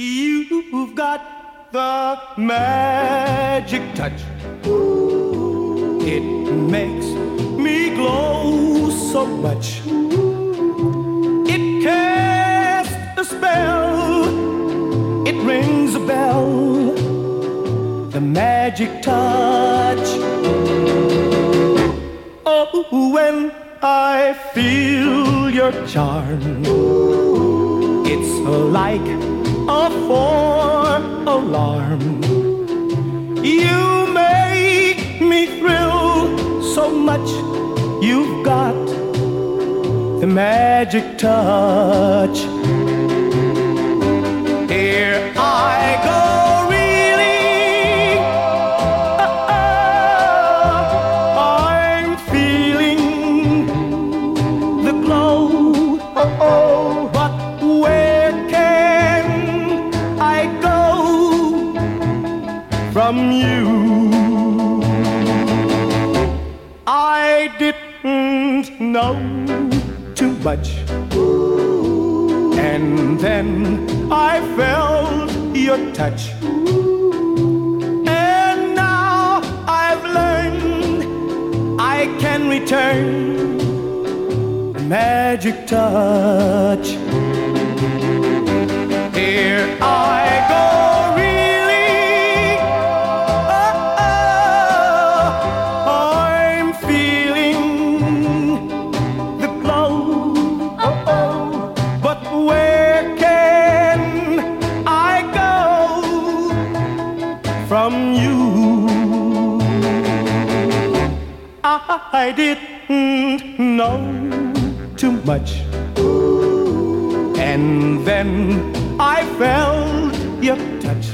You've got the magic touch. It makes me glow so much. It casts a spell. It rings a bell. The magic touch. Oh, when I feel your charm, it's like a four alarm. You make me thrill so much. You've got the magic touch. From you? I didn't know too much. And then I felt your touch. And now I've learned I can return magic touch. Here I I didn't know too much. And then I felt your touch.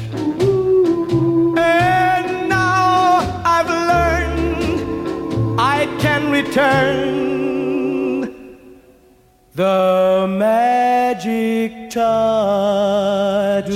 And now I've learned I can return the magic touch.